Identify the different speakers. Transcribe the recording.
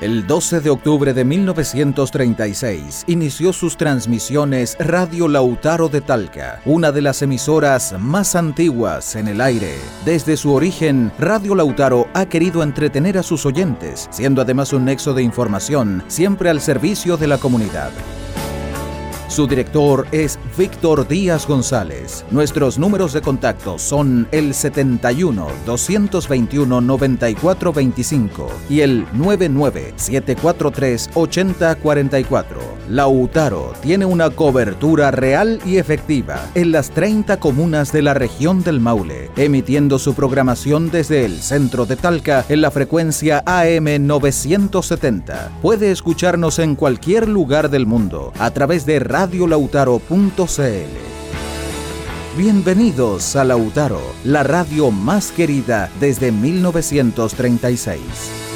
Speaker 1: El 12 de octubre de 1936 inició sus transmisiones Radio Lautaro de Talca, una de las emisoras más antiguas en el aire. Desde su origen, Radio Lautaro ha querido entretener a sus oyentes, siendo además un nexo de información siempre al servicio de la comunidad. Su director es Víctor Díaz González. Nuestros números de contacto son el 71 221 9425 y el 99 743 8044. Lautaro tiene una cobertura real y efectiva en las 30 comunas de la región del Maule, emitiendo su programación desde el centro de Talca en la frecuencia AM 970. Puede escucharnos en cualquier lugar del mundo a través de radio radiolautaro.cl. Bienvenidos a Lautaro, la radio más querida desde 1936.